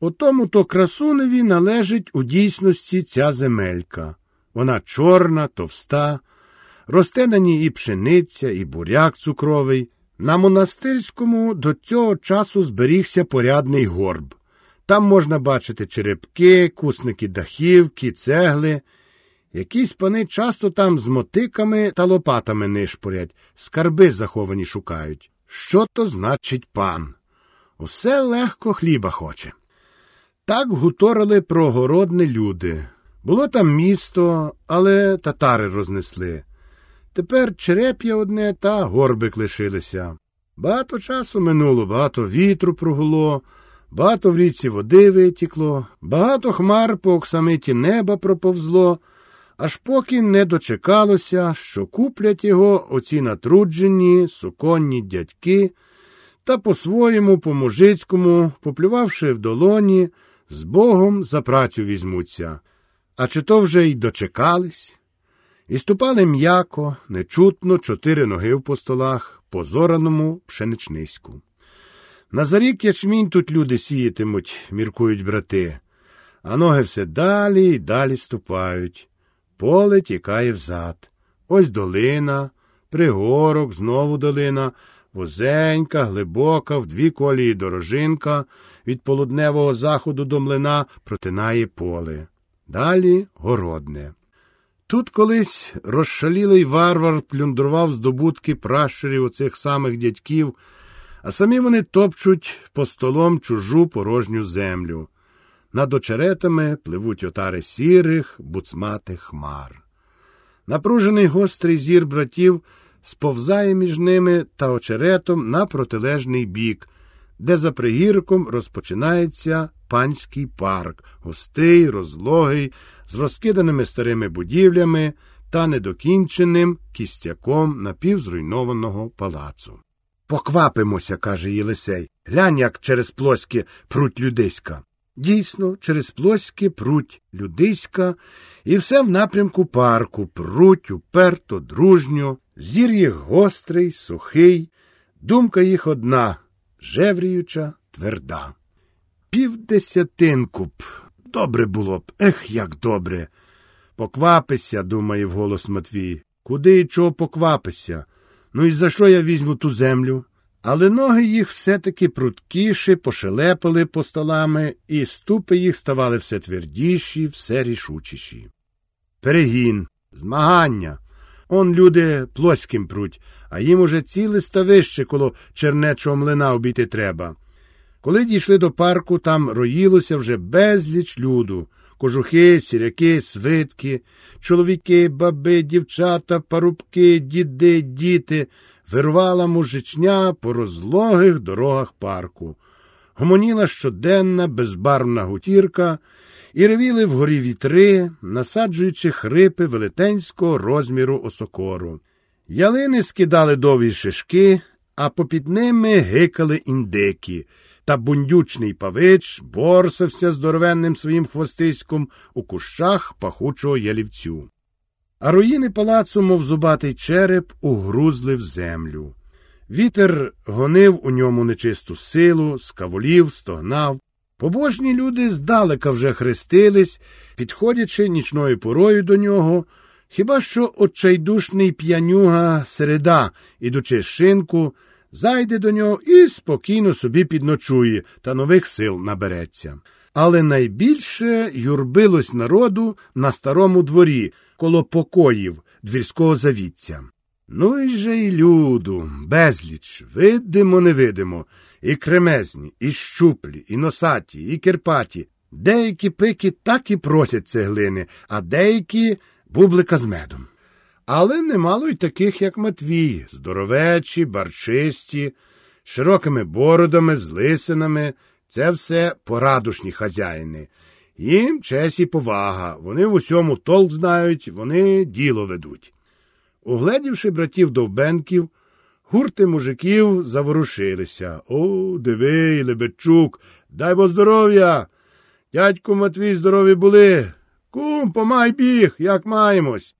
Отому то красуневі належить у дійсності ця земелька. Вона чорна, товста, росте на ній і пшениця, і буряк цукровий. На монастирському до цього часу зберігся порядний горб. Там можна бачити черепки, кусники дахівки, цегли. Якісь пани часто там з мотиками та лопатами нишпорять, скарби заховані шукають. Що то значить пан? Усе легко хліба хоче. Так гуторили про городне люди. Було там місто, але татари рознесли. Тепер череп'я одне та горбик лишилися. Багато часу минуло, багато вітру прогуло, багато в річці води витікло, багато хмар по оксамиті неба проповзло, аж поки не дочекалося, що куплять його оці натруджені, суконні дядьки, та по-своєму, по мужицькому, поплювавши в долоні, з Богом за працю візьмуться. А чи то вже й дочекались? І ступали м'яко, нечутно чотири ноги в постолах, по зораному пшеничниську. На зарік ячмінь тут люди сіятимуть, міркують брати, а ноги все далі й далі ступають. Поле тікає взад. Ось долина, пригорок, знову долина, возенька, глибока, в дві колії дорожинка, від полудневого заходу до млина протинає поле. Далі городне. Тут колись розшалілий варвар плюндрував здобутки пращурів оцих самих дядьків, а самі вони топчуть по столом чужу порожню землю. Над очеретами пливуть отари сірих, буцматих хмар. Напружений гострий зір братів сповзає між ними та очеретом на протилежний бік, де за пригірком розпочинається панський парк, густий, розлогий, з розкиданими старими будівлями та недокінченим кістяком напівзруйнованого палацу. Поквапимося, каже Єлисей. Глянь, як через плоське пруть людиська. Дійсно, через плоське пруть людиська, і все в напрямку парку пруть уперто, дружньо, зір їх гострий, сухий, думка їх одна жевріюча, тверда. Півдесятинку б. Добре було б, ех, як добре. Поквапися, думає вголос Матвій. Куди і чого поквапися? Ну і за що я візьму ту землю? Але ноги їх все-таки пруткіші, пошелепали по столами, і ступи їх ставали все твердіші, все рішучіші. Перегін, змагання. Он люди плоським пруть, а їм уже ціле ставище коло чернечого млина обійти треба. Коли дійшли до парку, там роїлося вже безліч люду кожухи, сіряки, свитки, чоловіки, баби, дівчата, парубки, діди, діти, вирвала мужичня по розлогих дорогах парку. Гомоніла щоденна, безбарвна гутірка, і ревіли вгорі вітри, насаджуючи хрипи велетенського розміру осокору. Ялини скидали довгі шишки, а попід ними гикали індики та бундючний павич борсався здоровенним своїм хвостиськом у кущах пахучого ялівцю. А руїни палацу, мов зубатий череп, угрузли в землю. Вітер гонив у ньому нечисту силу, скаволів, стогнав. Побожні люди здалека вже хрестились, підходячи нічною порою до нього, хіба що отчайдушний п'янюга середа, ідучи з шинку, зайде до нього і спокійно собі підночує та нових сил набереться. Але найбільше юрбилось народу на старому дворі, коло покоїв двірського завіття. Ну і же й люду, безліч, видимо, невидимо, і кремезні, і щуплі, і носаті, і кирпаті. Деякі пики так і просять цеглини, а деякі бублика з медом. Але немало й таких, як Матвій, здоровечі, барчисті, широкими бородами, з лисинами. Це все порадушні хазяїни. Їм честь і повага, вони в усьому толк знають, вони діло ведуть. Угледівши братів довбенків, гурти мужиків заворушилися. О, диви, Лебедчук, дай бо здоров'я. Дядьку Матвій здорові були. Кум, помай біг, як маємось.